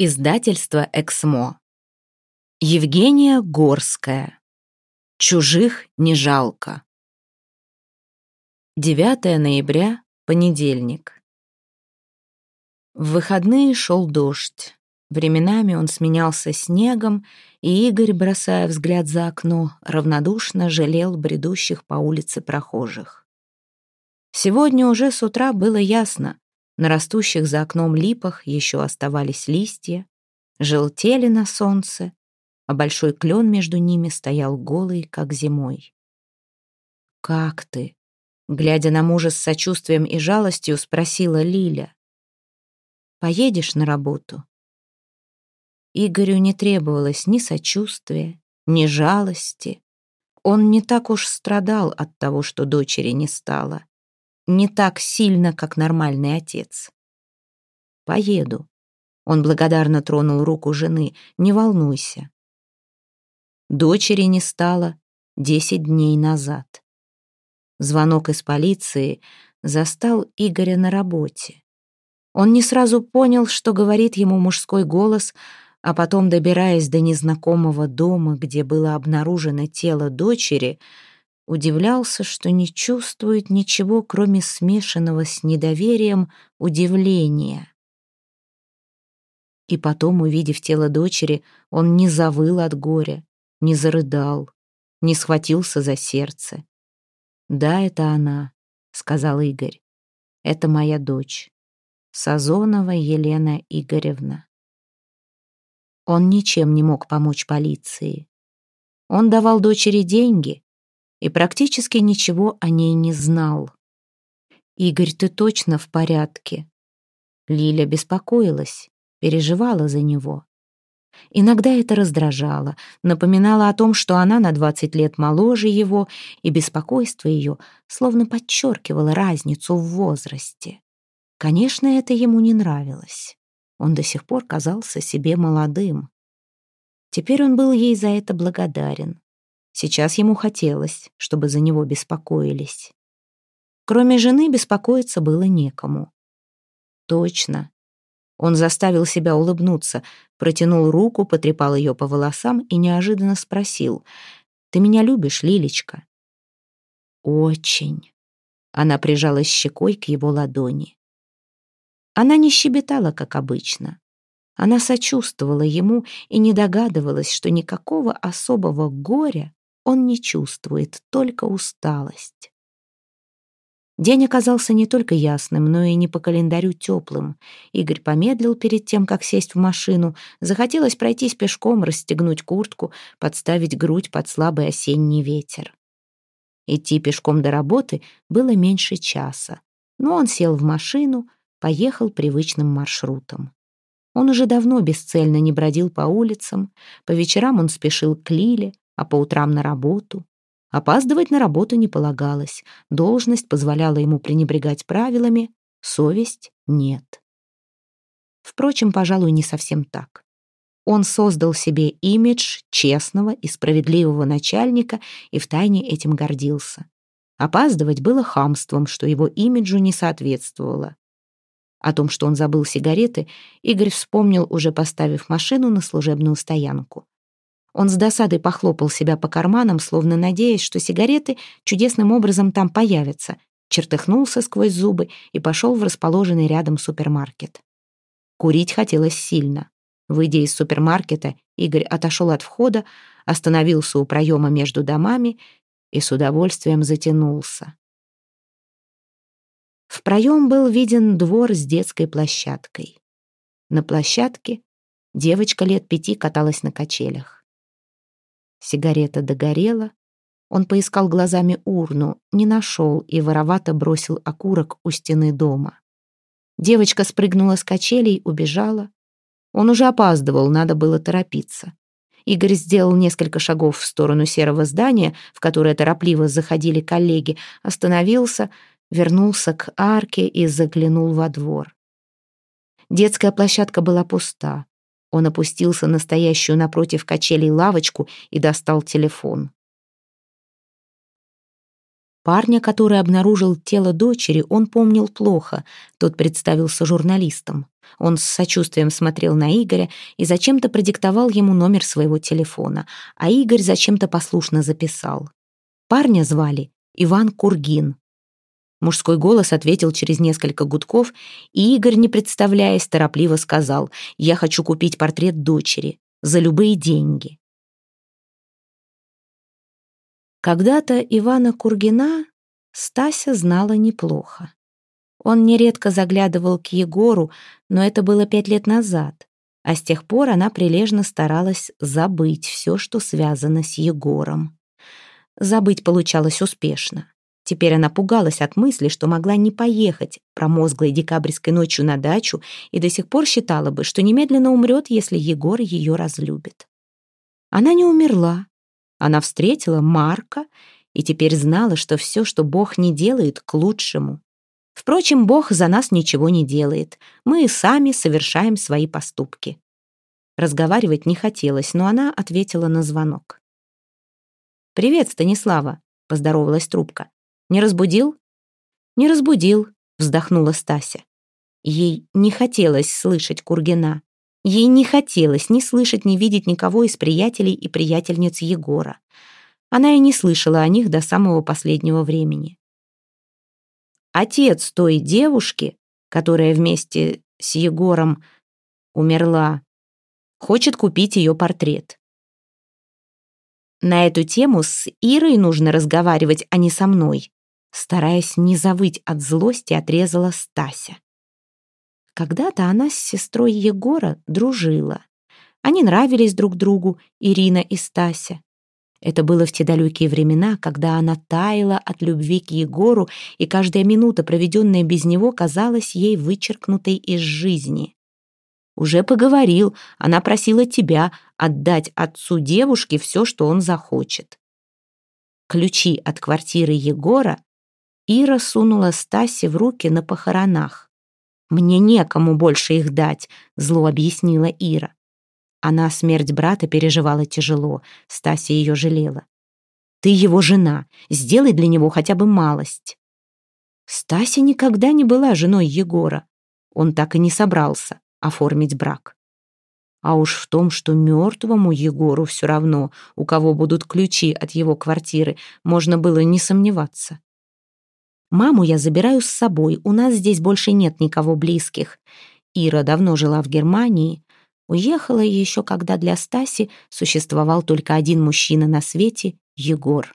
Издательство «Эксмо». Евгения Горская. Чужих не жалко. 9 ноября, понедельник. В выходные шел дождь. Временами он сменялся снегом, и Игорь, бросая взгляд за окно, равнодушно жалел бредущих по улице прохожих. Сегодня уже с утра было ясно, на растущих за окном липах еще оставались листья, желтели на солнце, а большой клен между ними стоял голый, как зимой. «Как ты?» — глядя на мужа с сочувствием и жалостью, спросила Лиля. «Поедешь на работу?» Игорю не требовалось ни сочувствия, ни жалости. Он не так уж страдал от того, что дочери не стало не так сильно, как нормальный отец. Поеду. Он благодарно тронул руку жены. Не волнуйся. Дочери не стало десять дней назад. Звонок из полиции застал Игоря на работе. Он не сразу понял, что говорит ему мужской голос, а потом, добираясь до незнакомого дома, где было обнаружено тело дочери, удивлялся, что не чувствует ничего, кроме смешанного с недоверием удивления. И потом, увидев тело дочери, он не завыл от горя, не зарыдал, не схватился за сердце. «Да, это она», — сказал Игорь. «Это моя дочь, Сазонова Елена Игоревна». Он ничем не мог помочь полиции. Он давал дочери деньги, и практически ничего о ней не знал. «Игорь, ты точно в порядке?» Лиля беспокоилась, переживала за него. Иногда это раздражало, напоминало о том, что она на 20 лет моложе его, и беспокойство ее словно подчеркивало разницу в возрасте. Конечно, это ему не нравилось. Он до сих пор казался себе молодым. Теперь он был ей за это благодарен. Сейчас ему хотелось, чтобы за него беспокоились. Кроме жены беспокоиться было некому. Точно. Он заставил себя улыбнуться, протянул руку, потрепал ее по волосам и неожиданно спросил. «Ты меня любишь, Лилечка?» «Очень». Она прижалась щекой к его ладони. Она не щебетала, как обычно. Она сочувствовала ему и не догадывалась, что никакого особого горя он не чувствует, только усталость. День оказался не только ясным, но и не по календарю теплым. Игорь помедлил перед тем, как сесть в машину. Захотелось пройтись пешком, расстегнуть куртку, подставить грудь под слабый осенний ветер. Идти пешком до работы было меньше часа. Но он сел в машину, поехал привычным маршрутом. Он уже давно бесцельно не бродил по улицам, по вечерам он спешил к Лиле, а по утрам на работу. Опаздывать на работу не полагалось, должность позволяла ему пренебрегать правилами, совесть нет. Впрочем, пожалуй, не совсем так. Он создал себе имидж честного и справедливого начальника и втайне этим гордился. Опаздывать было хамством, что его имиджу не соответствовало. О том, что он забыл сигареты, Игорь вспомнил, уже поставив машину на служебную стоянку. Он с досадой похлопал себя по карманам, словно надеясь, что сигареты чудесным образом там появятся, чертыхнулся сквозь зубы и пошел в расположенный рядом супермаркет. Курить хотелось сильно. Выйдя из супермаркета, Игорь отошел от входа, остановился у проема между домами и с удовольствием затянулся. В проем был виден двор с детской площадкой. На площадке девочка лет пяти каталась на качелях. Сигарета догорела. Он поискал глазами урну, не нашел и воровато бросил окурок у стены дома. Девочка спрыгнула с качелей, убежала. Он уже опаздывал, надо было торопиться. Игорь сделал несколько шагов в сторону серого здания, в которое торопливо заходили коллеги, остановился, вернулся к арке и заглянул во двор. Детская площадка была пуста. Он опустился на стоящую напротив качелей лавочку и достал телефон. Парня, который обнаружил тело дочери, он помнил плохо. Тот представился журналистом. Он с сочувствием смотрел на Игоря и зачем-то продиктовал ему номер своего телефона, а Игорь зачем-то послушно записал. Парня звали Иван Кургин. Мужской голос ответил через несколько гудков, и Игорь, не представляясь, торопливо сказал «Я хочу купить портрет дочери за любые деньги». Когда-то Ивана Кургина Стася знала неплохо. Он нередко заглядывал к Егору, но это было пять лет назад, а с тех пор она прилежно старалась забыть все, что связано с Егором. Забыть получалось успешно. Теперь она пугалась от мысли, что могла не поехать промозглой декабрьской ночью на дачу и до сих пор считала бы, что немедленно умрет, если Егор ее разлюбит. Она не умерла, она встретила Марка и теперь знала, что все, что Бог не делает, к лучшему. Впрочем, Бог за нас ничего не делает. Мы и сами совершаем свои поступки. Разговаривать не хотелось, но она ответила на звонок. «Привет, Станислава», — поздоровалась трубка. «Не разбудил?» «Не разбудил», — вздохнула Стася. Ей не хотелось слышать Кургина. Ей не хотелось ни слышать, ни видеть никого из приятелей и приятельниц Егора. Она и не слышала о них до самого последнего времени. Отец той девушки, которая вместе с Егором умерла, хочет купить ее портрет. На эту тему с Ирой нужно разговаривать, а не со мной. Стараясь не завыть от злости, отрезала Стася. Когда-то она с сестрой Егора дружила. Они нравились друг другу, Ирина и Стася. Это было в те далекие времена, когда она таяла от любви к Егору, и каждая минута, проведенная без него, казалась ей вычеркнутой из жизни. Уже поговорил, она просила тебя отдать отцу девушки все, что он захочет. Ключи от квартиры Егора Ира сунула Стасе в руки на похоронах. «Мне некому больше их дать», — зло объяснила Ира. Она смерть брата переживала тяжело, Стася ее жалела. «Ты его жена, сделай для него хотя бы малость». Стася никогда не была женой Егора. Он так и не собрался оформить брак. А уж в том, что мертвому Егору все равно, у кого будут ключи от его квартиры, можно было не сомневаться. Маму я забираю с собой, у нас здесь больше нет никого близких. Ира давно жила в Германии. Уехала еще, когда для Стаси существовал только один мужчина на свете — Егор.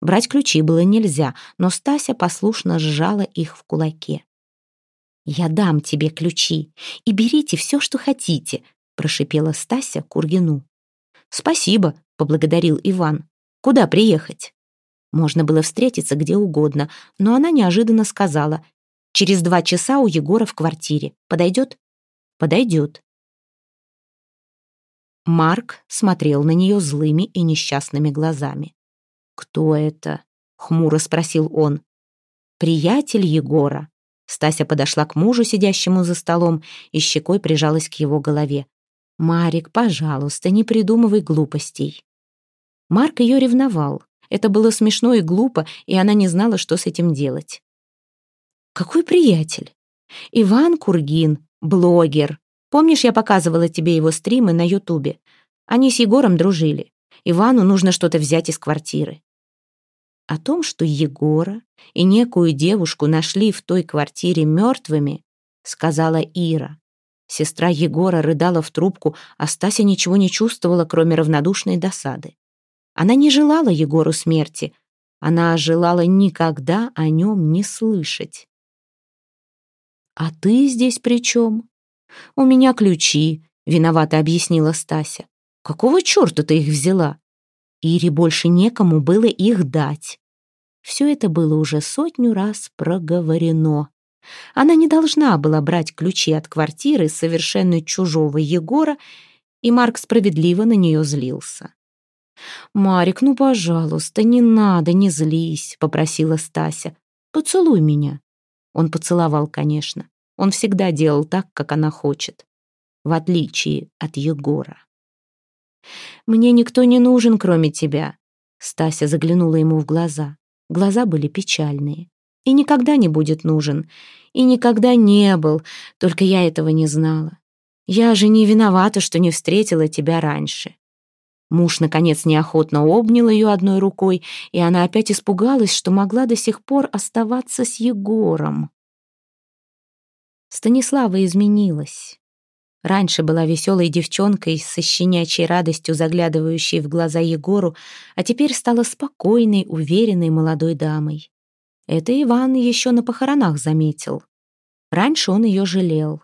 Брать ключи было нельзя, но Стася послушно сжала их в кулаке. «Я дам тебе ключи, и берите все, что хотите», — прошипела Стася Кургину. «Спасибо», — поблагодарил Иван. «Куда приехать?» Можно было встретиться где угодно, но она неожиданно сказала «Через два часа у Егора в квартире. Подойдет?» «Подойдет». Марк смотрел на нее злыми и несчастными глазами. «Кто это?» — хмуро спросил он. «Приятель Егора». Стася подошла к мужу, сидящему за столом, и щекой прижалась к его голове. «Марик, пожалуйста, не придумывай глупостей». Марк ее ревновал. Это было смешно и глупо, и она не знала, что с этим делать. «Какой приятель?» «Иван Кургин, блогер. Помнишь, я показывала тебе его стримы на Ютубе? Они с Егором дружили. Ивану нужно что-то взять из квартиры». О том, что Егора и некую девушку нашли в той квартире мертвыми, сказала Ира. Сестра Егора рыдала в трубку, а Стася ничего не чувствовала, кроме равнодушной досады. Она не желала Егору смерти, она желала никогда о нем не слышать. «А ты здесь при чем?» «У меня ключи», — виновато объяснила Стася. «Какого черта ты их взяла?» Ире больше некому было их дать. Все это было уже сотню раз проговорено. Она не должна была брать ключи от квартиры совершенно чужого Егора, и Марк справедливо на нее злился. «Марик, ну, пожалуйста, не надо, не злись», — попросила Стася. «Поцелуй меня». Он поцеловал, конечно. Он всегда делал так, как она хочет. В отличие от Егора. «Мне никто не нужен, кроме тебя», — Стася заглянула ему в глаза. Глаза были печальные. И никогда не будет нужен. И никогда не был, только я этого не знала. Я же не виновата, что не встретила тебя раньше. Муж, наконец, неохотно обнял ее одной рукой, и она опять испугалась, что могла до сих пор оставаться с Егором. Станислава изменилась. Раньше была веселой девчонкой со щенячьей радостью, заглядывающей в глаза Егору, а теперь стала спокойной, уверенной молодой дамой. Это Иван еще на похоронах заметил. Раньше он ее жалел.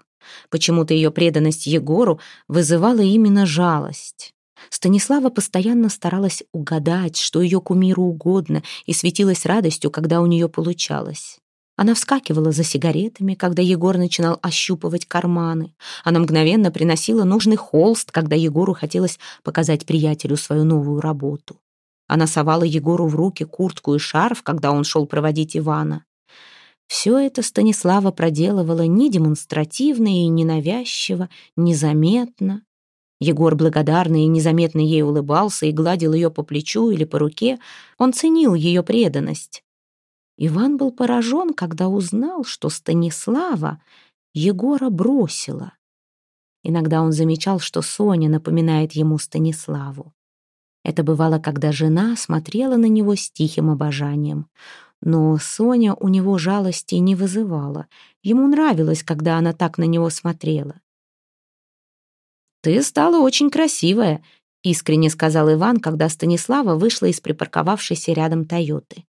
Почему-то ее преданность Егору вызывала именно жалость. Станислава постоянно старалась угадать, что ее кумиру угодно, и светилась радостью, когда у нее получалось. Она вскакивала за сигаретами, когда Егор начинал ощупывать карманы. Она мгновенно приносила нужный холст, когда Егору хотелось показать приятелю свою новую работу. Она совала Егору в руки куртку и шарф, когда он шел проводить Ивана. Все это Станислава проделывала не демонстративно и ненавязчиво, незаметно. Егор благодарно и незаметно ей улыбался и гладил ее по плечу или по руке. Он ценил ее преданность. Иван был поражен, когда узнал, что Станислава Егора бросила. Иногда он замечал, что Соня напоминает ему Станиславу. Это бывало, когда жена смотрела на него с тихим обожанием. Но Соня у него жалости не вызывала. Ему нравилось, когда она так на него смотрела. «Ты стала очень красивая», — искренне сказал Иван, когда Станислава вышла из припарковавшейся рядом «Тойоты».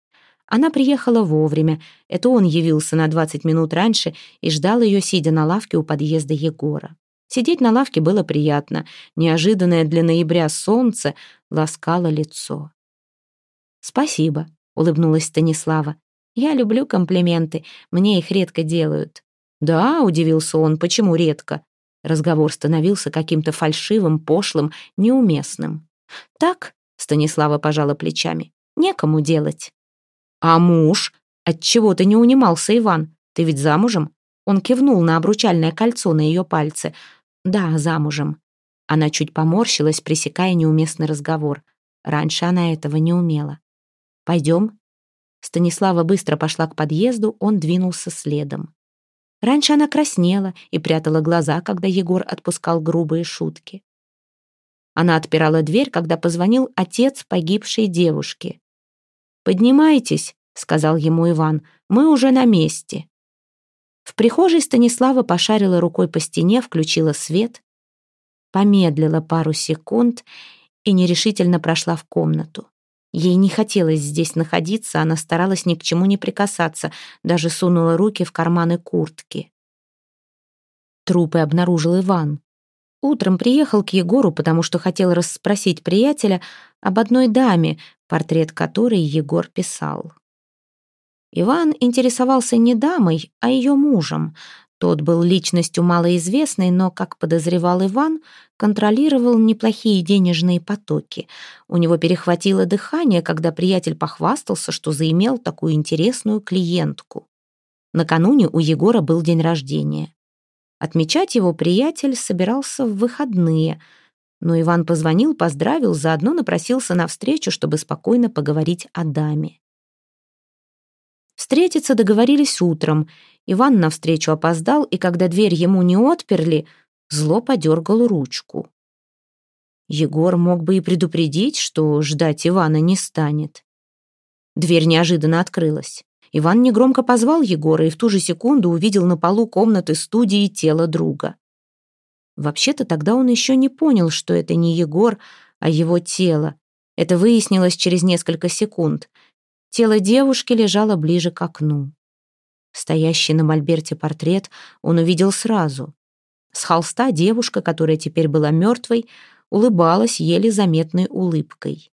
Она приехала вовремя. Это он явился на 20 минут раньше и ждал ее, сидя на лавке у подъезда Егора. Сидеть на лавке было приятно. Неожиданное для ноября солнце ласкало лицо. «Спасибо», — улыбнулась Станислава. «Я люблю комплименты, мне их редко делают». «Да», — удивился он, — «почему редко?» Разговор становился каким-то фальшивым, пошлым, неуместным. «Так», — Станислава пожала плечами, — «некому делать». «А муж? Отчего ты не унимался, Иван? Ты ведь замужем?» Он кивнул на обручальное кольцо на ее пальце. «Да, замужем». Она чуть поморщилась, пресекая неуместный разговор. Раньше она этого не умела. «Пойдем?» Станислава быстро пошла к подъезду, он двинулся следом. Раньше она краснела и прятала глаза, когда Егор отпускал грубые шутки. Она отпирала дверь, когда позвонил отец погибшей девушки. «Поднимайтесь», — сказал ему Иван, — «мы уже на месте». В прихожей Станислава пошарила рукой по стене, включила свет, помедлила пару секунд и нерешительно прошла в комнату. Ей не хотелось здесь находиться, она старалась ни к чему не прикасаться, даже сунула руки в карманы куртки. Трупы обнаружил Иван. Утром приехал к Егору, потому что хотел расспросить приятеля об одной даме, портрет которой Егор писал. Иван интересовался не дамой, а ее мужем. Тот был личностью малоизвестной, но, как подозревал Иван, контролировал неплохие денежные потоки. У него перехватило дыхание, когда приятель похвастался, что заимел такую интересную клиентку. Накануне у Егора был день рождения. Отмечать его приятель собирался в выходные – но Иван позвонил, поздравил, заодно напросился на встречу, чтобы спокойно поговорить о даме. Встретиться договорились утром. Иван навстречу опоздал, и когда дверь ему не отперли, зло подергал ручку. Егор мог бы и предупредить, что ждать Ивана не станет. Дверь неожиданно открылась. Иван негромко позвал Егора и в ту же секунду увидел на полу комнаты студии тело друга. Вообще-то тогда он еще не понял, что это не Егор, а его тело. Это выяснилось через несколько секунд. Тело девушки лежало ближе к окну. Стоящий на мольберте портрет он увидел сразу. С холста девушка, которая теперь была мертвой, улыбалась еле заметной улыбкой.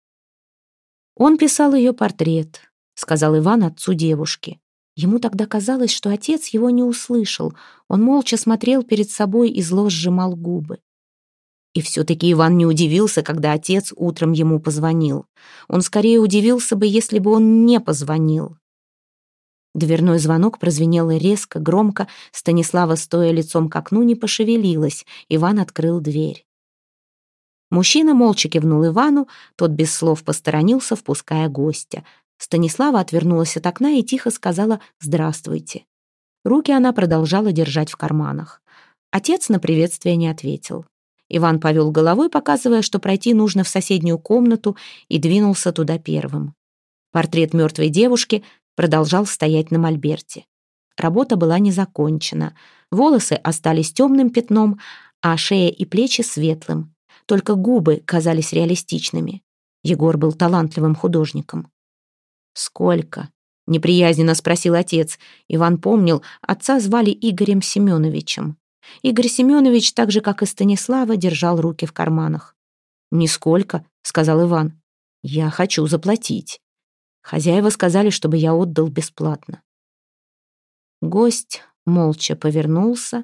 «Он писал ее портрет», — сказал Иван отцу девушки. Ему тогда казалось, что отец его не услышал. Он молча смотрел перед собой и зло сжимал губы. И все-таки Иван не удивился, когда отец утром ему позвонил. Он скорее удивился бы, если бы он не позвонил. Дверной звонок прозвенел резко, громко. Станислава, стоя лицом к окну, не пошевелилась. Иван открыл дверь. Мужчина молча кивнул Ивану, тот без слов посторонился, впуская гостя. Станислава отвернулась от окна и тихо сказала «Здравствуйте». Руки она продолжала держать в карманах. Отец на приветствие не ответил. Иван повел головой, показывая, что пройти нужно в соседнюю комнату, и двинулся туда первым. Портрет мертвой девушки продолжал стоять на мольберте. Работа была не закончена. Волосы остались темным пятном, а шея и плечи светлым. Только губы казались реалистичными. Егор был талантливым художником. «Сколько?» — неприязненно спросил отец. Иван помнил, отца звали Игорем Семеновичем. Игорь Семенович, так же, как и Станислава, держал руки в карманах. «Нисколько», — сказал Иван. «Я хочу заплатить». Хозяева сказали, чтобы я отдал бесплатно. Гость молча повернулся,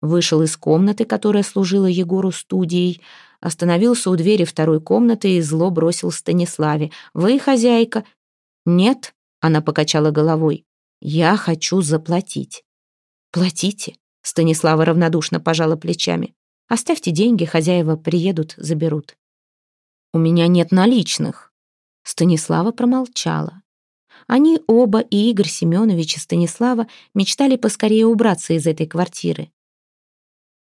вышел из комнаты, которая служила Егору студией, остановился у двери второй комнаты и зло бросил Станиславе. «Вы хозяйка?» «Нет», — она покачала головой. «Я хочу заплатить». «Платите», — Станислава равнодушно пожала плечами. «Оставьте деньги, хозяева приедут, заберут». «У меня нет наличных». Станислава промолчала. Они оба, и Игорь Семенович, и Станислава, мечтали поскорее убраться из этой квартиры.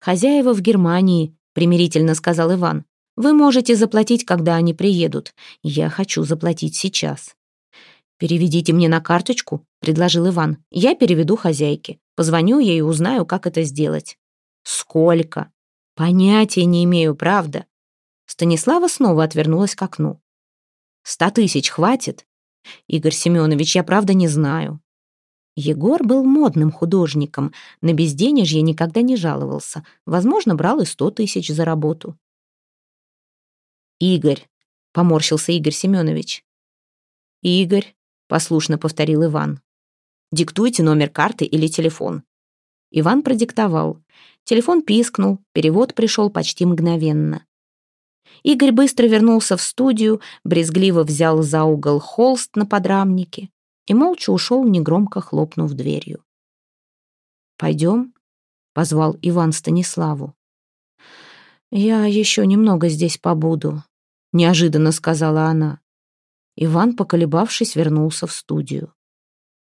«Хозяева в Германии», — примирительно сказал Иван. «Вы можете заплатить, когда они приедут. Я хочу заплатить сейчас». «Переведите мне на карточку», — предложил Иван. «Я переведу хозяйке. Позвоню ей и узнаю, как это сделать». «Сколько?» «Понятия не имею, правда». Станислава снова отвернулась к окну. Ста тысяч хватит? Игорь Семенович, я правда не знаю. Егор был модным художником, на безденежье никогда не жаловался. Возможно, брал и сто тысяч за работу. «Игорь», — поморщился Игорь Семенович. «Игорь», — послушно повторил Иван. «Диктуйте номер карты или телефон». Иван продиктовал. Телефон пискнул, перевод пришел почти мгновенно. Игорь быстро вернулся в студию, брезгливо взял за угол холст на подрамнике и молча ушел, негромко хлопнув дверью. «Пойдем?» — позвал Иван Станиславу. «Я еще немного здесь побуду», — неожиданно сказала она. Иван, поколебавшись, вернулся в студию.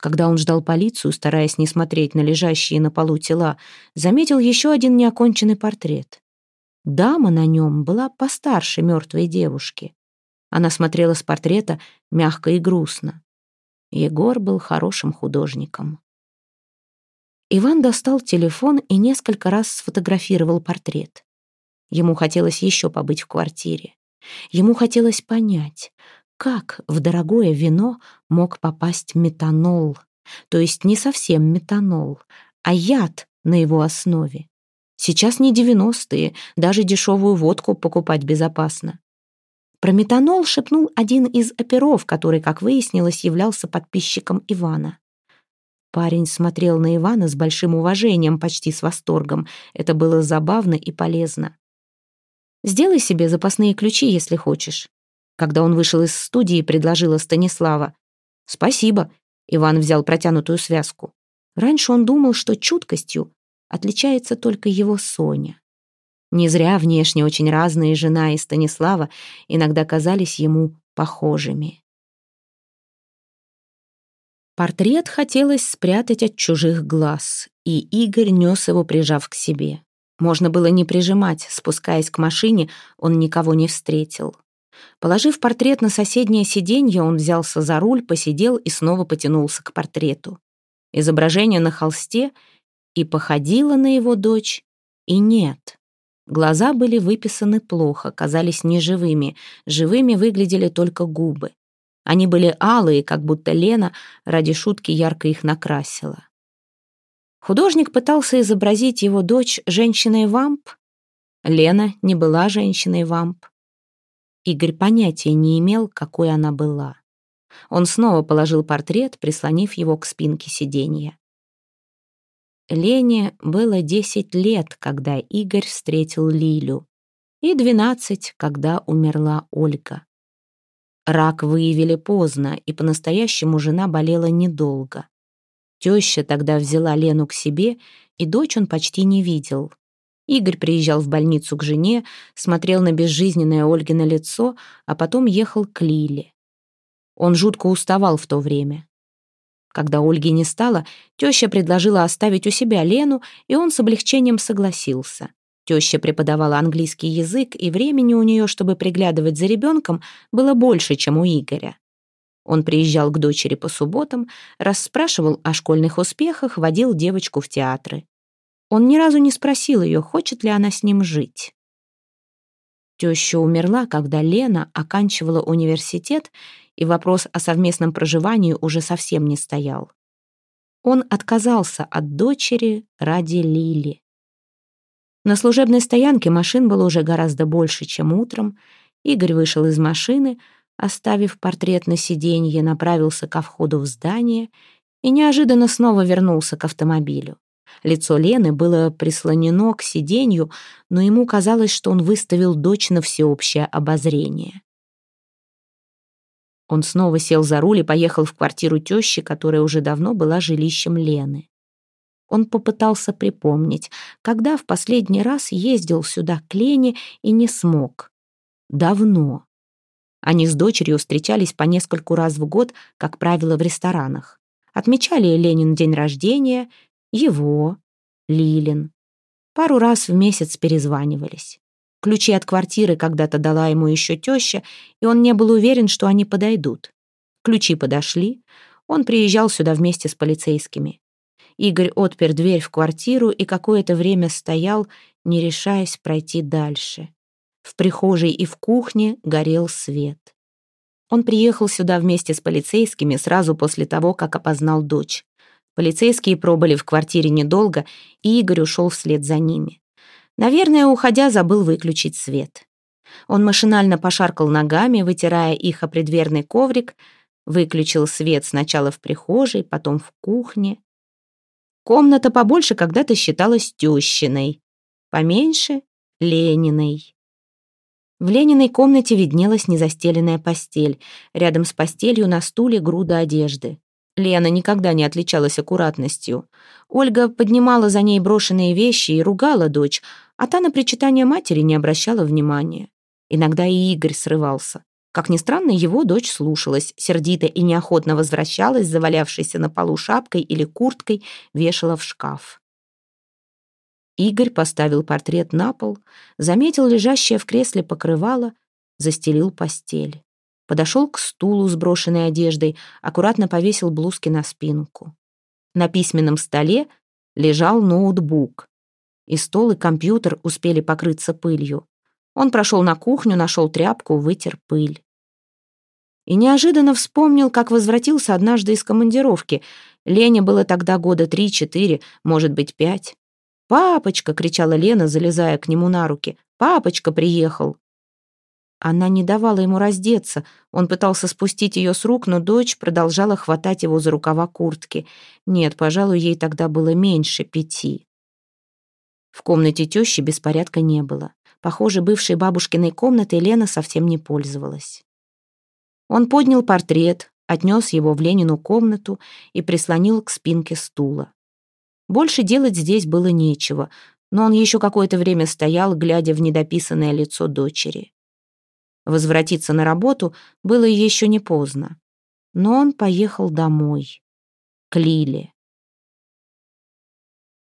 Когда он ждал полицию, стараясь не смотреть на лежащие на полу тела, заметил еще один неоконченный портрет. Дама на нем была постарше мертвой девушки. Она смотрела с портрета мягко и грустно. Егор был хорошим художником. Иван достал телефон и несколько раз сфотографировал портрет. Ему хотелось еще побыть в квартире. Ему хотелось понять, как в дорогое вино мог попасть метанол, то есть не совсем метанол, а яд на его основе. Сейчас не девяностые, даже дешевую водку покупать безопасно. Про метанол шепнул один из оперов, который, как выяснилось, являлся подписчиком Ивана. Парень смотрел на Ивана с большим уважением, почти с восторгом. Это было забавно и полезно. «Сделай себе запасные ключи, если хочешь». Когда он вышел из студии, предложила Станислава. «Спасибо», — Иван взял протянутую связку. Раньше он думал, что чуткостью отличается только его Соня. Не зря внешне очень разные жена и Станислава иногда казались ему похожими. Портрет хотелось спрятать от чужих глаз, и Игорь нес его, прижав к себе. Можно было не прижимать, спускаясь к машине, он никого не встретил. Положив портрет на соседнее сиденье, он взялся за руль, посидел и снова потянулся к портрету. Изображение на холсте и походила на его дочь, и нет. Глаза были выписаны плохо, казались неживыми, живыми выглядели только губы. Они были алые, как будто Лена ради шутки ярко их накрасила. Художник пытался изобразить его дочь женщиной-вамп. Лена не была женщиной-вамп. Игорь понятия не имел, какой она была. Он снова положил портрет, прислонив его к спинке сиденья. Лене было десять лет, когда Игорь встретил Лилю, и двенадцать, когда умерла Ольга. Рак выявили поздно, и по-настоящему жена болела недолго. Теща тогда взяла Лену к себе, и дочь он почти не видел. Игорь приезжал в больницу к жене, смотрел на безжизненное Ольгино лицо, а потом ехал к Лиле. Он жутко уставал в то время. Когда Ольги не стало, теща предложила оставить у себя Лену, и он с облегчением согласился. Теща преподавала английский язык, и времени у нее, чтобы приглядывать за ребенком, было больше, чем у Игоря. Он приезжал к дочери по субботам, расспрашивал о школьных успехах, водил девочку в театры. Он ни разу не спросил ее, хочет ли она с ним жить. Теща умерла, когда Лена оканчивала университет, и вопрос о совместном проживании уже совсем не стоял. Он отказался от дочери ради Лили. На служебной стоянке машин было уже гораздо больше, чем утром. Игорь вышел из машины, оставив портрет на сиденье, направился ко входу в здание и неожиданно снова вернулся к автомобилю. Лицо Лены было прислонено к сиденью, но ему казалось, что он выставил дочь на всеобщее обозрение. Он снова сел за руль и поехал в квартиру тещи, которая уже давно была жилищем Лены. Он попытался припомнить, когда в последний раз ездил сюда к Лене и не смог. Давно. Они с дочерью встречались по нескольку раз в год, как правило, в ресторанах. Отмечали Ленин день рождения, его, Лилин. Пару раз в месяц перезванивались. Ключи от квартиры когда-то дала ему еще теща, и он не был уверен, что они подойдут. Ключи подошли. Он приезжал сюда вместе с полицейскими. Игорь отпер дверь в квартиру и какое-то время стоял, не решаясь пройти дальше. В прихожей и в кухне горел свет. Он приехал сюда вместе с полицейскими сразу после того, как опознал дочь. Полицейские пробыли в квартире недолго, и Игорь ушел вслед за ними. Наверное, уходя, забыл выключить свет. Он машинально пошаркал ногами, вытирая их о предверный коврик, выключил свет сначала в прихожей, потом в кухне. Комната побольше когда-то считалась тещиной, поменьше — Лениной. В Лениной комнате виднелась незастеленная постель. Рядом с постелью на стуле груда одежды. Лена никогда не отличалась аккуратностью. Ольга поднимала за ней брошенные вещи и ругала дочь, а та на причитание матери не обращала внимания. Иногда и Игорь срывался. Как ни странно, его дочь слушалась, сердито и неохотно возвращалась, завалявшейся на полу шапкой или курткой, вешала в шкаф. Игорь поставил портрет на пол, заметил лежащее в кресле покрывало, застелил постель. Подошел к стулу с брошенной одеждой, аккуратно повесил блузки на спинку. На письменном столе лежал ноутбук и стол, и компьютер успели покрыться пылью. Он прошел на кухню, нашел тряпку, вытер пыль. И неожиданно вспомнил, как возвратился однажды из командировки. Лене было тогда года три-четыре, может быть, пять. «Папочка!» — кричала Лена, залезая к нему на руки. «Папочка приехал!» Она не давала ему раздеться. Он пытался спустить ее с рук, но дочь продолжала хватать его за рукава куртки. Нет, пожалуй, ей тогда было меньше пяти. В комнате тещи беспорядка не было. Похоже, бывшей бабушкиной комнатой Лена совсем не пользовалась. Он поднял портрет, отнес его в Ленину комнату и прислонил к спинке стула. Больше делать здесь было нечего, но он еще какое-то время стоял, глядя в недописанное лицо дочери. Возвратиться на работу было еще не поздно. Но он поехал домой, к Лиле.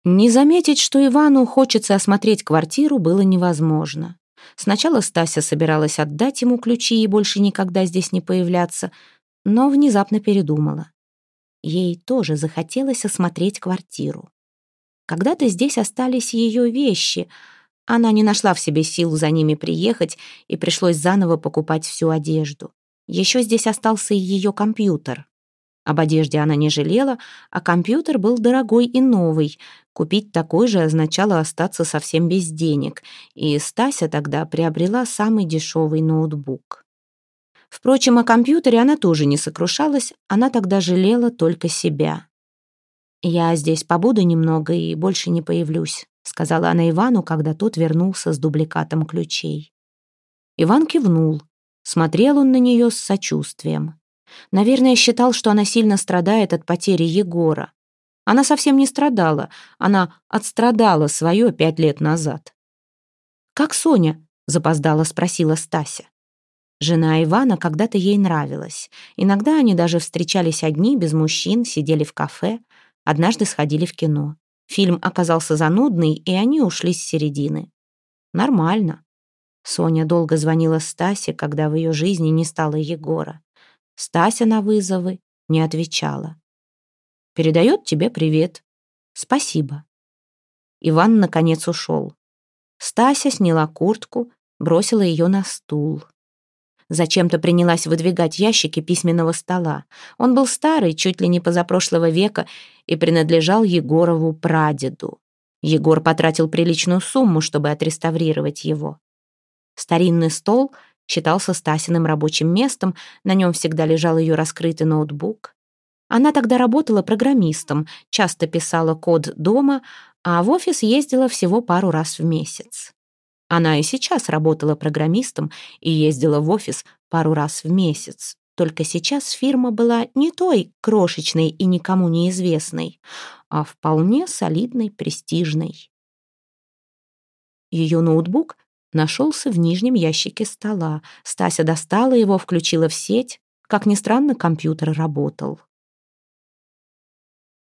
Не заметить, что Ивану хочется осмотреть квартиру, было невозможно. Сначала Стася собиралась отдать ему ключи и больше никогда здесь не появляться, но внезапно передумала. Ей тоже захотелось осмотреть квартиру. Когда-то здесь остались ее вещи. Она не нашла в себе сил за ними приехать, и пришлось заново покупать всю одежду. Еще здесь остался и ее компьютер. Об одежде она не жалела, а компьютер был дорогой и новый. Купить такой же означало остаться совсем без денег, и Стася тогда приобрела самый дешевый ноутбук. Впрочем, о компьютере она тоже не сокрушалась, она тогда жалела только себя. «Я здесь побуду немного и больше не появлюсь», сказала она Ивану, когда тот вернулся с дубликатом ключей. Иван кивнул. Смотрел он на нее с сочувствием. Наверное, считал, что она сильно страдает от потери Егора. Она совсем не страдала, она отстрадала свое пять лет назад. «Как Соня?» — запоздала спросила Стася. Жена Ивана когда-то ей нравилась. Иногда они даже встречались одни, без мужчин, сидели в кафе. Однажды сходили в кино. Фильм оказался занудный, и они ушли с середины. Нормально. Соня долго звонила Стасе, когда в ее жизни не стало Егора. Стася на вызовы не отвечала. «Передает тебе привет. Спасибо». Иван, наконец, ушел. Стася сняла куртку, бросила ее на стул. Зачем-то принялась выдвигать ящики письменного стола. Он был старый, чуть ли не позапрошлого века, и принадлежал Егорову прадеду. Егор потратил приличную сумму, чтобы отреставрировать его. Старинный стол считался Стасиным рабочим местом, на нем всегда лежал ее раскрытый ноутбук. Она тогда работала программистом, часто писала код дома, а в офис ездила всего пару раз в месяц. Она и сейчас работала программистом и ездила в офис пару раз в месяц. Только сейчас фирма была не той крошечной и никому неизвестной, а вполне солидной, престижной. Ее ноутбук нашелся в нижнем ящике стола. Стася достала его, включила в сеть. Как ни странно, компьютер работал.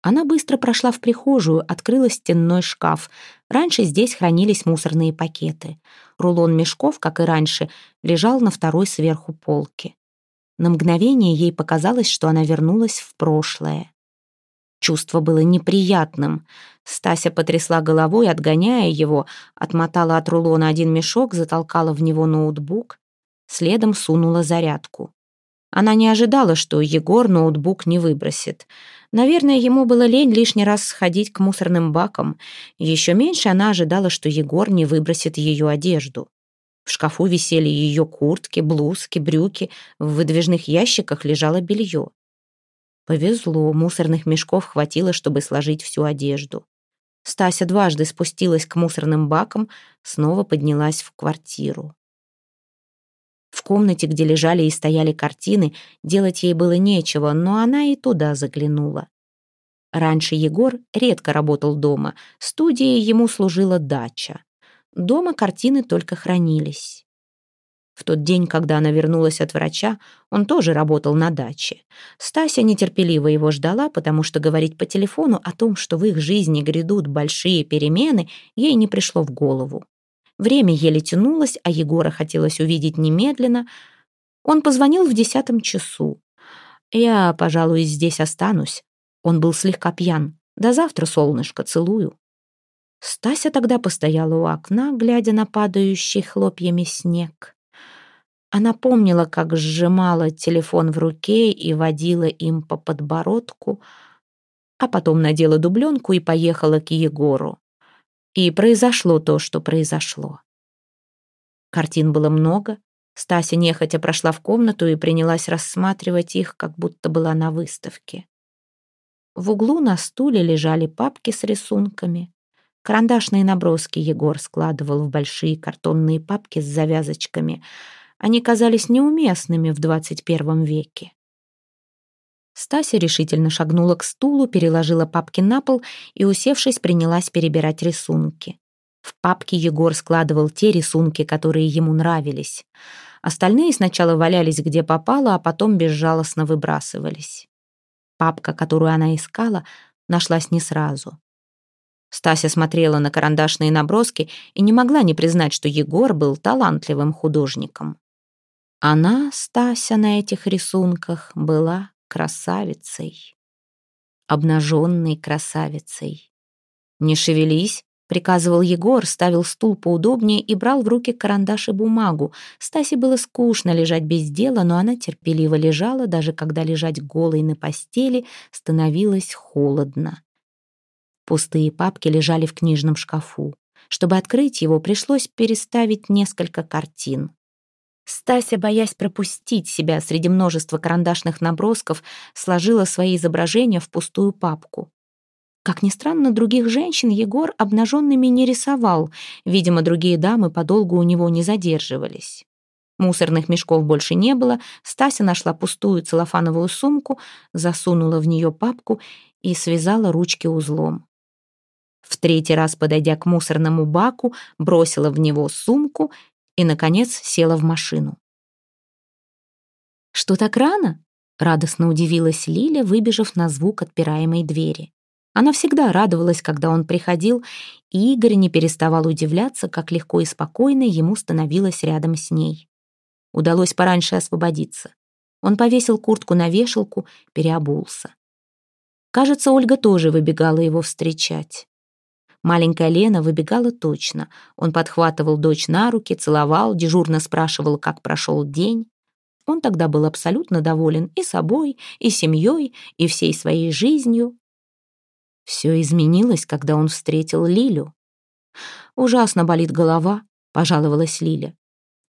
Она быстро прошла в прихожую, открыла стенной шкаф. Раньше здесь хранились мусорные пакеты. Рулон мешков, как и раньше, лежал на второй сверху полке. На мгновение ей показалось, что она вернулась в прошлое. Чувство было неприятным. Стася потрясла головой, отгоняя его, отмотала от рулона один мешок, затолкала в него ноутбук, следом сунула зарядку. Она не ожидала, что Егор ноутбук не выбросит. Наверное, ему было лень лишний раз сходить к мусорным бакам. Еще меньше она ожидала, что Егор не выбросит ее одежду. В шкафу висели ее куртки, блузки, брюки, в выдвижных ящиках лежало белье. Повезло, мусорных мешков хватило, чтобы сложить всю одежду. Стася дважды спустилась к мусорным бакам, снова поднялась в квартиру. В комнате, где лежали и стояли картины, делать ей было нечего, но она и туда заглянула. Раньше Егор редко работал дома, студией ему служила дача. Дома картины только хранились. В тот день, когда она вернулась от врача, он тоже работал на даче. Стася нетерпеливо его ждала, потому что говорить по телефону о том, что в их жизни грядут большие перемены, ей не пришло в голову. Время еле тянулось, а Егора хотелось увидеть немедленно. Он позвонил в десятом часу. «Я, пожалуй, здесь останусь». Он был слегка пьян. «До завтра, солнышко, целую». Стася тогда постояла у окна, глядя на падающий хлопьями снег. Она помнила, как сжимала телефон в руке и водила им по подбородку, а потом надела дубленку и поехала к Егору. И произошло то, что произошло. Картин было много. Стася нехотя прошла в комнату и принялась рассматривать их, как будто была на выставке. В углу на стуле лежали папки с рисунками. Карандашные наброски Егор складывал в большие картонные папки с завязочками — они казались неуместными в 21 веке. Стася решительно шагнула к стулу, переложила папки на пол и, усевшись, принялась перебирать рисунки. В папке Егор складывал те рисунки, которые ему нравились. Остальные сначала валялись где попало, а потом безжалостно выбрасывались. Папка, которую она искала, нашлась не сразу. Стася смотрела на карандашные наброски и не могла не признать, что Егор был талантливым художником. Она, Стася, на этих рисунках была красавицей. Обнаженной красавицей. «Не шевелись», — приказывал Егор, ставил стул поудобнее и брал в руки карандаш и бумагу. Стасе было скучно лежать без дела, но она терпеливо лежала, даже когда лежать голой на постели становилось холодно. Пустые папки лежали в книжном шкафу. Чтобы открыть его, пришлось переставить несколько картин. Стася, боясь пропустить себя среди множества карандашных набросков, сложила свои изображения в пустую папку. Как ни странно, других женщин Егор обнаженными не рисовал. Видимо, другие дамы подолгу у него не задерживались. Мусорных мешков больше не было. Стася нашла пустую целлофановую сумку, засунула в нее папку и связала ручки узлом. В третий раз, подойдя к мусорному баку, бросила в него сумку и, наконец, села в машину. «Что так рано?» — радостно удивилась Лиля, выбежав на звук отпираемой двери. Она всегда радовалась, когда он приходил, и Игорь не переставал удивляться, как легко и спокойно ему становилось рядом с ней. Удалось пораньше освободиться. Он повесил куртку на вешалку, переобулся. Кажется, Ольга тоже выбегала его встречать. Маленькая Лена выбегала точно. Он подхватывал дочь на руки, целовал, дежурно спрашивал, как прошел день. Он тогда был абсолютно доволен и собой, и семьей, и всей своей жизнью. Все изменилось, когда он встретил Лилю. «Ужасно болит голова», — пожаловалась Лиля.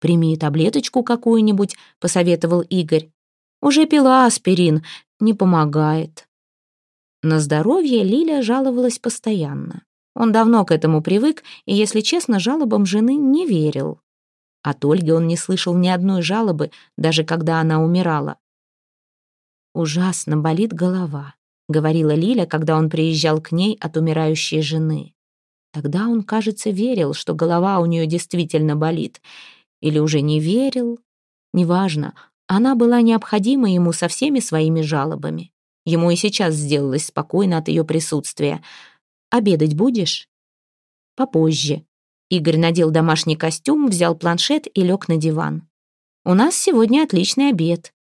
«Прими таблеточку какую-нибудь», — посоветовал Игорь. «Уже пила аспирин, не помогает». На здоровье Лиля жаловалась постоянно. Он давно к этому привык и, если честно, жалобам жены не верил. От Ольги он не слышал ни одной жалобы, даже когда она умирала. «Ужасно болит голова», — говорила Лиля, когда он приезжал к ней от умирающей жены. Тогда он, кажется, верил, что голова у нее действительно болит. Или уже не верил. Неважно, она была необходима ему со всеми своими жалобами. Ему и сейчас сделалось спокойно от ее присутствия. «Обедать будешь?» «Попозже». Игорь надел домашний костюм, взял планшет и лег на диван. «У нас сегодня отличный обед».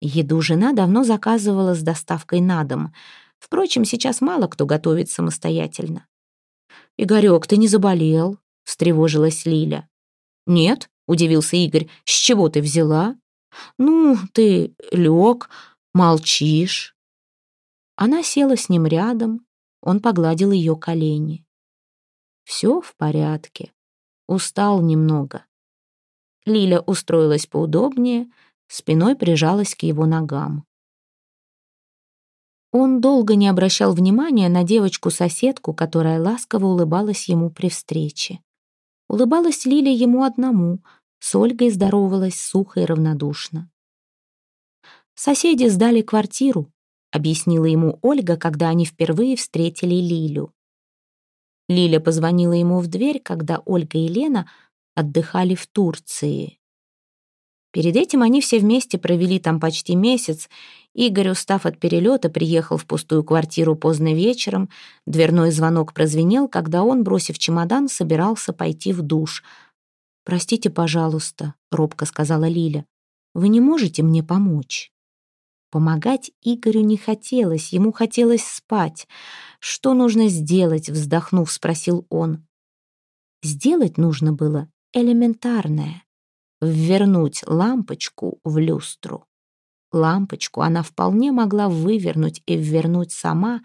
Еду жена давно заказывала с доставкой на дом. Впрочем, сейчас мало кто готовит самостоятельно. «Игорек, ты не заболел?» — встревожилась Лиля. «Нет», — удивился Игорь, — «с чего ты взяла?» «Ну, ты лег, молчишь». Она села с ним рядом, он погладил ее колени. «Все в порядке. Устал немного». Лиля устроилась поудобнее, спиной прижалась к его ногам. Он долго не обращал внимания на девочку-соседку, которая ласково улыбалась ему при встрече. Улыбалась Лиля ему одному, с Ольгой здоровалась сухо и равнодушно. Соседи сдали квартиру, объяснила ему Ольга, когда они впервые встретили Лилю. Лиля позвонила ему в дверь, когда Ольга и Лена отдыхали в Турции. Перед этим они все вместе провели там почти месяц. Игорь, устав от перелета, приехал в пустую квартиру поздно вечером. Дверной звонок прозвенел, когда он, бросив чемодан, собирался пойти в душ. «Простите, пожалуйста», — робко сказала Лиля. «Вы не можете мне помочь?» Помогать Игорю не хотелось, ему хотелось спать. «Что нужно сделать?» — вздохнув, спросил он. Сделать нужно было элементарное — ввернуть лампочку в люстру. Лампочку она вполне могла вывернуть и ввернуть сама,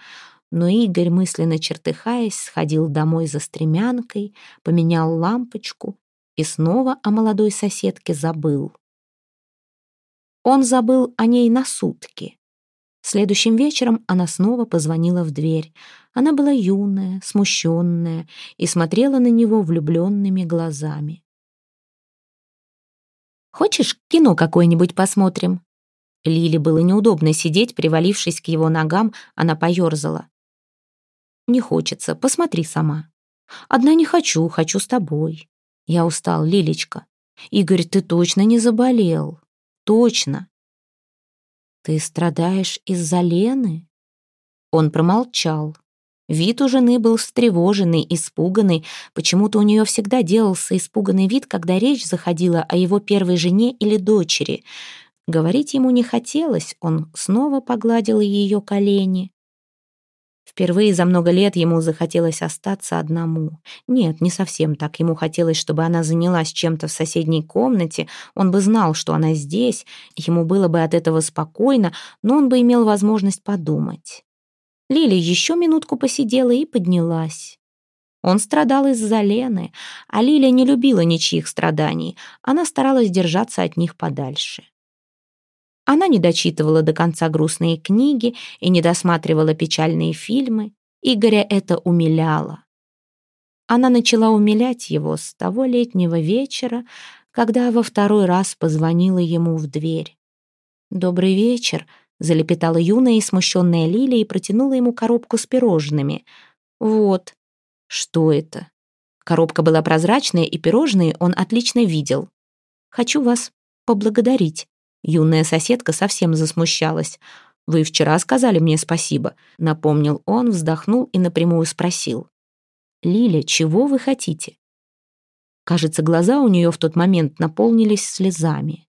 но Игорь, мысленно чертыхаясь, сходил домой за стремянкой, поменял лампочку и снова о молодой соседке забыл. Он забыл о ней на сутки. Следующим вечером она снова позвонила в дверь. Она была юная, смущенная и смотрела на него влюбленными глазами. «Хочешь, кино какое-нибудь посмотрим?» Лиле было неудобно сидеть, привалившись к его ногам, она поерзала. «Не хочется, посмотри сама». «Одна не хочу, хочу с тобой». «Я устал, Лилечка». «Игорь, ты точно не заболел?» Точно. Ты страдаешь из-за Лены? Он промолчал. Вид у жены был встревоженный, испуганный. Почему-то у нее всегда делался испуганный вид, когда речь заходила о его первой жене или дочери. Говорить ему не хотелось, он снова погладил ее колени. Впервые за много лет ему захотелось остаться одному. Нет, не совсем так. Ему хотелось, чтобы она занялась чем-то в соседней комнате. Он бы знал, что она здесь. Ему было бы от этого спокойно, но он бы имел возможность подумать. Лили еще минутку посидела и поднялась. Он страдал из-за Лены, а Лиля не любила ничьих страданий. Она старалась держаться от них подальше. Она не дочитывала до конца грустные книги и не досматривала печальные фильмы. Игоря это умиляло. Она начала умилять его с того летнего вечера, когда во второй раз позвонила ему в дверь. «Добрый вечер», — залепетала юная и смущенная Лилия и протянула ему коробку с пирожными. «Вот». «Что это?» Коробка была прозрачная, и пирожные он отлично видел. «Хочу вас поблагодарить», Юная соседка совсем засмущалась. «Вы вчера сказали мне спасибо», — напомнил он, вздохнул и напрямую спросил. «Лиля, чего вы хотите?» Кажется, глаза у нее в тот момент наполнились слезами.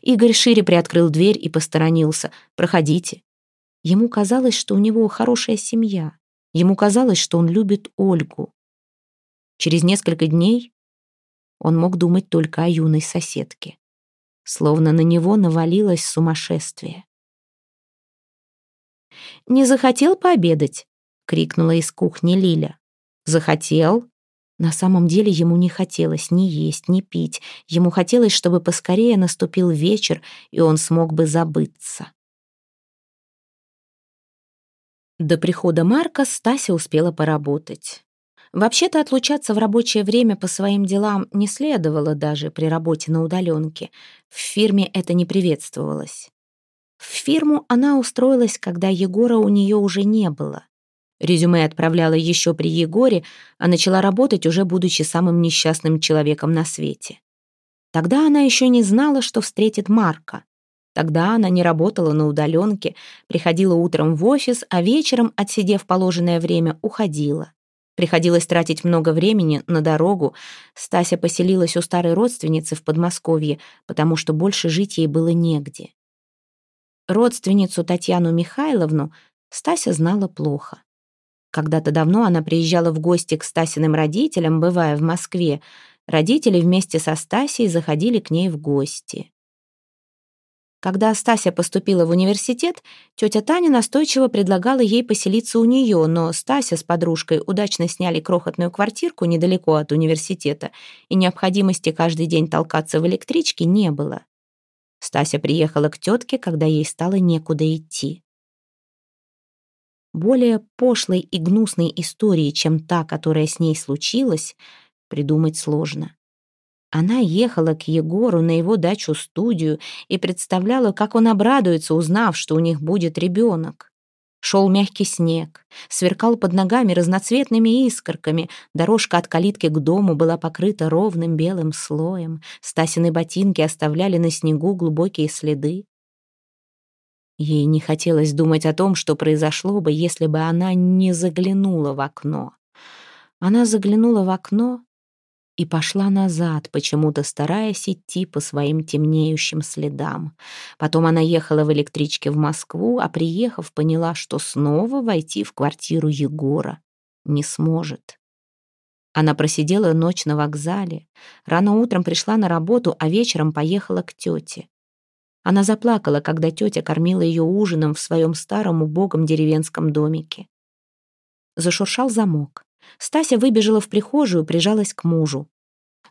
Игорь шире приоткрыл дверь и посторонился. «Проходите». Ему казалось, что у него хорошая семья. Ему казалось, что он любит Ольгу. Через несколько дней он мог думать только о юной соседке. Словно на него навалилось сумасшествие. «Не захотел пообедать?» — крикнула из кухни Лиля. «Захотел?» На самом деле ему не хотелось ни есть, ни пить. Ему хотелось, чтобы поскорее наступил вечер, и он смог бы забыться. До прихода Марка Стася успела поработать. Вообще-то отлучаться в рабочее время по своим делам не следовало даже при работе на удаленке. В фирме это не приветствовалось. В фирму она устроилась, когда Егора у нее уже не было. Резюме отправляла еще при Егоре, а начала работать уже будучи самым несчастным человеком на свете. Тогда она еще не знала, что встретит Марка. Тогда она не работала на удаленке, приходила утром в офис, а вечером, отсидев положенное время, уходила. Приходилось тратить много времени на дорогу. Стася поселилась у старой родственницы в Подмосковье, потому что больше жить ей было негде. Родственницу Татьяну Михайловну Стася знала плохо. Когда-то давно она приезжала в гости к Стасиным родителям, бывая в Москве. Родители вместе со Стасей заходили к ней в гости. Когда Стася поступила в университет, тетя Таня настойчиво предлагала ей поселиться у нее, но Стася с подружкой удачно сняли крохотную квартирку недалеко от университета, и необходимости каждый день толкаться в электричке не было. Стася приехала к тетке, когда ей стало некуда идти. Более пошлой и гнусной истории, чем та, которая с ней случилась, придумать сложно. Она ехала к Егору на его дачу-студию и представляла, как он обрадуется, узнав, что у них будет ребенок. Шел мягкий снег, сверкал под ногами разноцветными искорками, дорожка от калитки к дому была покрыта ровным белым слоем, Стасины ботинки оставляли на снегу глубокие следы. Ей не хотелось думать о том, что произошло бы, если бы она не заглянула в окно. Она заглянула в окно и пошла назад, почему-то стараясь идти по своим темнеющим следам. Потом она ехала в электричке в Москву, а приехав, поняла, что снова войти в квартиру Егора не сможет. Она просидела ночь на вокзале, рано утром пришла на работу, а вечером поехала к тете. Она заплакала, когда тетя кормила ее ужином в своем старом убогом деревенском домике. Зашуршал замок. Стася выбежала в прихожую, прижалась к мужу.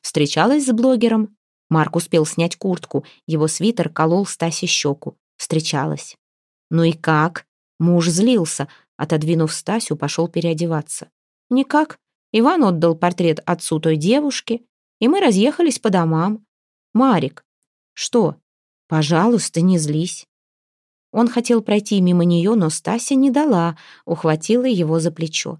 Встречалась с блогером. Марк успел снять куртку, его свитер колол Стасе щеку. Встречалась. «Ну и как?» Муж злился, отодвинув Стасю, пошел переодеваться. «Никак. Иван отдал портрет отцу той девушки, и мы разъехались по домам. Марик, что? Пожалуйста, не злись». Он хотел пройти мимо нее, но Стася не дала, ухватила его за плечо.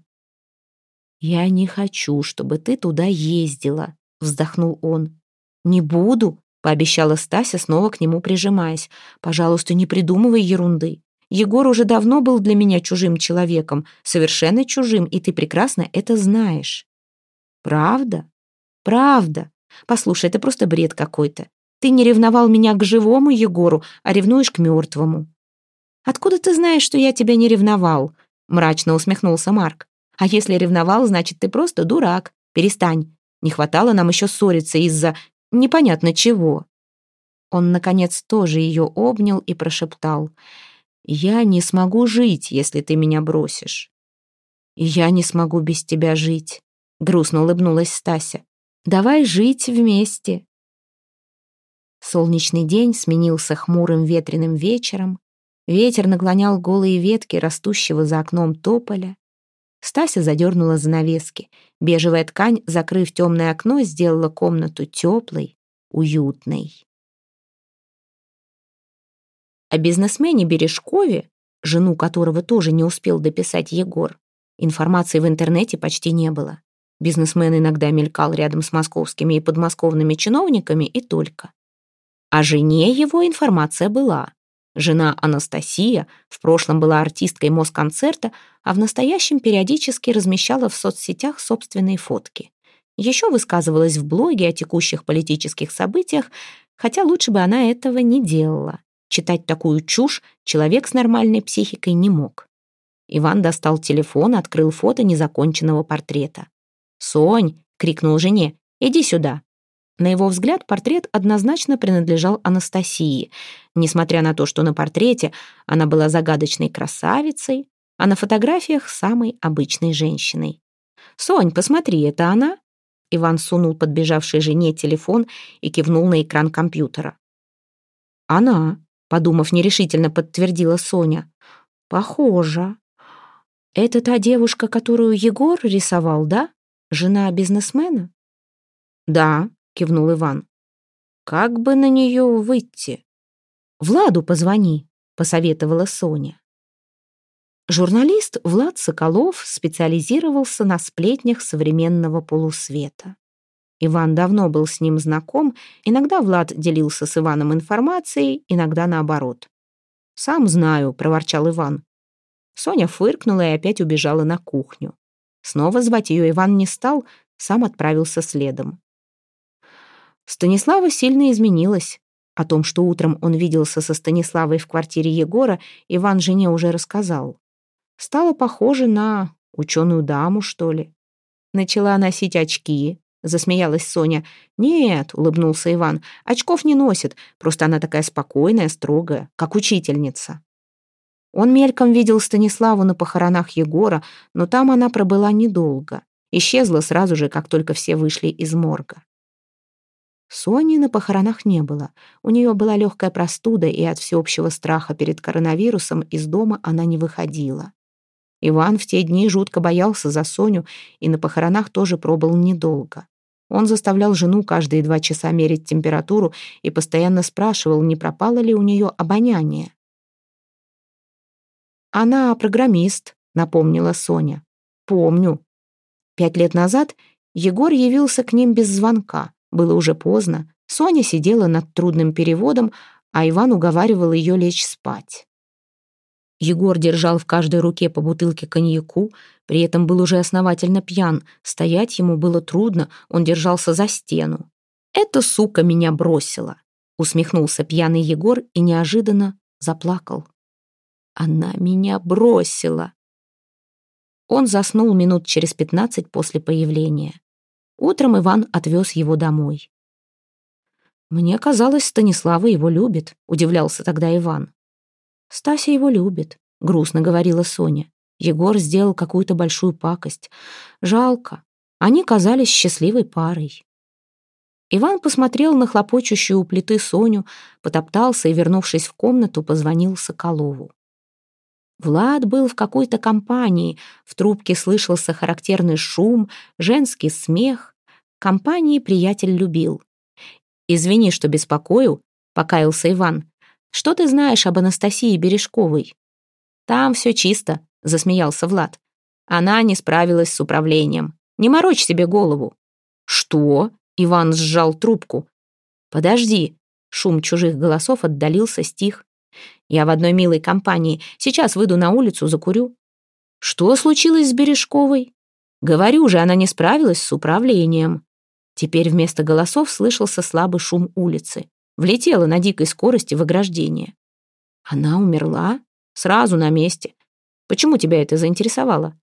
«Я не хочу, чтобы ты туда ездила», — вздохнул он. «Не буду», — пообещала Стася, снова к нему прижимаясь. «Пожалуйста, не придумывай ерунды. Егор уже давно был для меня чужим человеком, совершенно чужим, и ты прекрасно это знаешь». «Правда? Правда. Послушай, это просто бред какой-то. Ты не ревновал меня к живому Егору, а ревнуешь к мертвому». «Откуда ты знаешь, что я тебя не ревновал?» — мрачно усмехнулся Марк. А если ревновал, значит, ты просто дурак. Перестань. Не хватало нам еще ссориться из-за непонятно чего». Он, наконец, тоже ее обнял и прошептал. «Я не смогу жить, если ты меня бросишь». «Я не смогу без тебя жить», — грустно улыбнулась Стася. «Давай жить вместе». Солнечный день сменился хмурым ветреным вечером. Ветер наклонял голые ветки растущего за окном тополя. Стася задернула занавески. Бежевая ткань, закрыв темное окно, сделала комнату теплой, уютной. О бизнесмене Бережкове, жену которого тоже не успел дописать Егор, информации в интернете почти не было. Бизнесмен иногда мелькал рядом с московскими и подмосковными чиновниками и только. О жене его информация была. Жена Анастасия в прошлом была артисткой Москонцерта, а в настоящем периодически размещала в соцсетях собственные фотки. Еще высказывалась в блоге о текущих политических событиях, хотя лучше бы она этого не делала. Читать такую чушь человек с нормальной психикой не мог. Иван достал телефон, открыл фото незаконченного портрета. «Сонь!» — крикнул жене. «Иди сюда!» На его взгляд, портрет однозначно принадлежал Анастасии, несмотря на то, что на портрете она была загадочной красавицей, а на фотографиях самой обычной женщиной. «Сонь, посмотри, это она?» Иван сунул подбежавшей жене телефон и кивнул на экран компьютера. «Она», — подумав нерешительно, подтвердила Соня. «Похоже. Это та девушка, которую Егор рисовал, да? Жена бизнесмена?» «Да», — кивнул Иван. «Как бы на нее выйти?» «Владу позвони», — посоветовала Соня. Журналист Влад Соколов специализировался на сплетнях современного полусвета. Иван давно был с ним знаком, иногда Влад делился с Иваном информацией, иногда наоборот. «Сам знаю», — проворчал Иван. Соня фыркнула и опять убежала на кухню. Снова звать ее Иван не стал, сам отправился следом. Станислава сильно изменилась. О том, что утром он виделся со Станиславой в квартире Егора, Иван жене уже рассказал. Стала похожа на ученую даму, что ли. Начала носить очки, засмеялась Соня. «Нет», — улыбнулся Иван, — «очков не носит, просто она такая спокойная, строгая, как учительница». Он мельком видел Станиславу на похоронах Егора, но там она пробыла недолго. Исчезла сразу же, как только все вышли из морга. Сони на похоронах не было. У нее была легкая простуда, и от всеобщего страха перед коронавирусом из дома она не выходила. Иван в те дни жутко боялся за Соню и на похоронах тоже пробыл недолго. Он заставлял жену каждые два часа мерить температуру и постоянно спрашивал, не пропало ли у нее обоняние. «Она программист», — напомнила Соня. «Помню». Пять лет назад Егор явился к ним без звонка. Было уже поздно. Соня сидела над трудным переводом, а Иван уговаривал ее лечь спать. Егор держал в каждой руке по бутылке коньяку, при этом был уже основательно пьян. Стоять ему было трудно, он держался за стену. «Эта сука меня бросила», — усмехнулся пьяный Егор и неожиданно заплакал. «Она меня бросила». Он заснул минут через пятнадцать после появления. Утром Иван отвез его домой. «Мне казалось, Станислава его любит», — удивлялся тогда Иван. «Стася его любит», — грустно говорила Соня. Егор сделал какую-то большую пакость. Жалко. Они казались счастливой парой. Иван посмотрел на хлопочущую у плиты Соню, потоптался и, вернувшись в комнату, позвонил Соколову. Влад был в какой-то компании, в трубке слышался характерный шум, женский смех. Компании приятель любил. «Извини, что беспокою», — покаялся Иван. «Что ты знаешь об Анастасии Бережковой?» «Там все чисто», — засмеялся Влад. «Она не справилась с управлением. Не морочь себе голову». «Что?» — Иван сжал трубку. «Подожди». Шум чужих голосов отдалился, стих. Я в одной милой компании. Сейчас выйду на улицу, закурю. Что случилось с Бережковой? Говорю же, она не справилась с управлением. Теперь вместо голосов слышался слабый шум улицы. Влетела на дикой скорости в ограждение. Она умерла? Сразу на месте. Почему тебя это заинтересовало?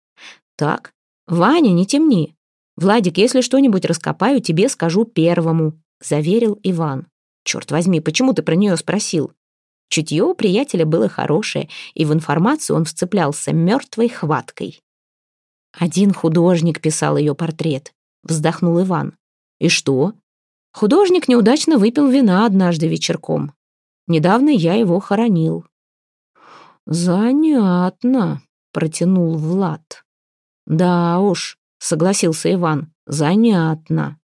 Так, Ваня, не темни. Владик, если что-нибудь раскопаю, тебе скажу первому, заверил Иван. Черт возьми, почему ты про нее спросил? Чутье у приятеля было хорошее, и в информацию он вцеплялся мертвой хваткой. Один художник писал ее портрет, вздохнул Иван. И что? Художник неудачно выпил вина однажды вечерком. Недавно я его хоронил. Занятно, протянул Влад. Да уж, согласился Иван, занятно.